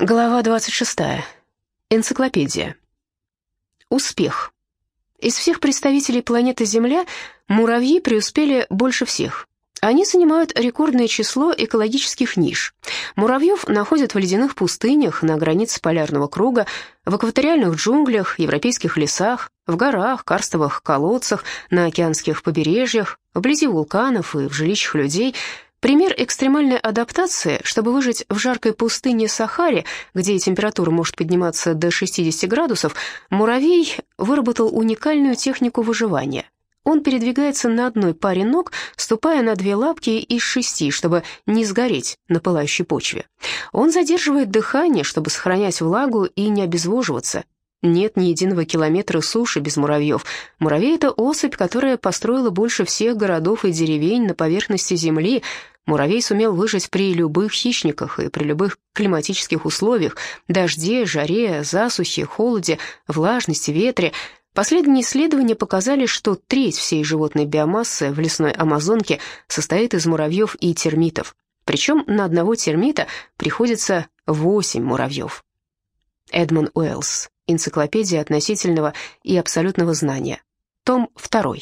Глава 26. Энциклопедия. Успех. Из всех представителей планеты Земля муравьи преуспели больше всех. Они занимают рекордное число экологических ниш. Муравьев находят в ледяных пустынях, на границе полярного круга, в экваториальных джунглях, европейских лесах, в горах, карстовых колодцах, на океанских побережьях, вблизи вулканов и в жилищах людей – Пример экстремальной адаптации, чтобы выжить в жаркой пустыне Сахаре, где температура может подниматься до 60 градусов, муравей выработал уникальную технику выживания. Он передвигается на одной паре ног, ступая на две лапки из шести, чтобы не сгореть на пылающей почве. Он задерживает дыхание, чтобы сохранять влагу и не обезвоживаться. Нет ни единого километра суши без муравьев. Муравей — это особь, которая построила больше всех городов и деревень на поверхности Земли, Муравей сумел выжить при любых хищниках и при любых климатических условиях – дожде, жаре, засухе, холоде, влажности, ветре. Последние исследования показали, что треть всей животной биомассы в лесной Амазонке состоит из муравьев и термитов. Причем на одного термита приходится 8 муравьев. Эдмон Уэллс. Энциклопедия относительного и абсолютного знания. Том 2.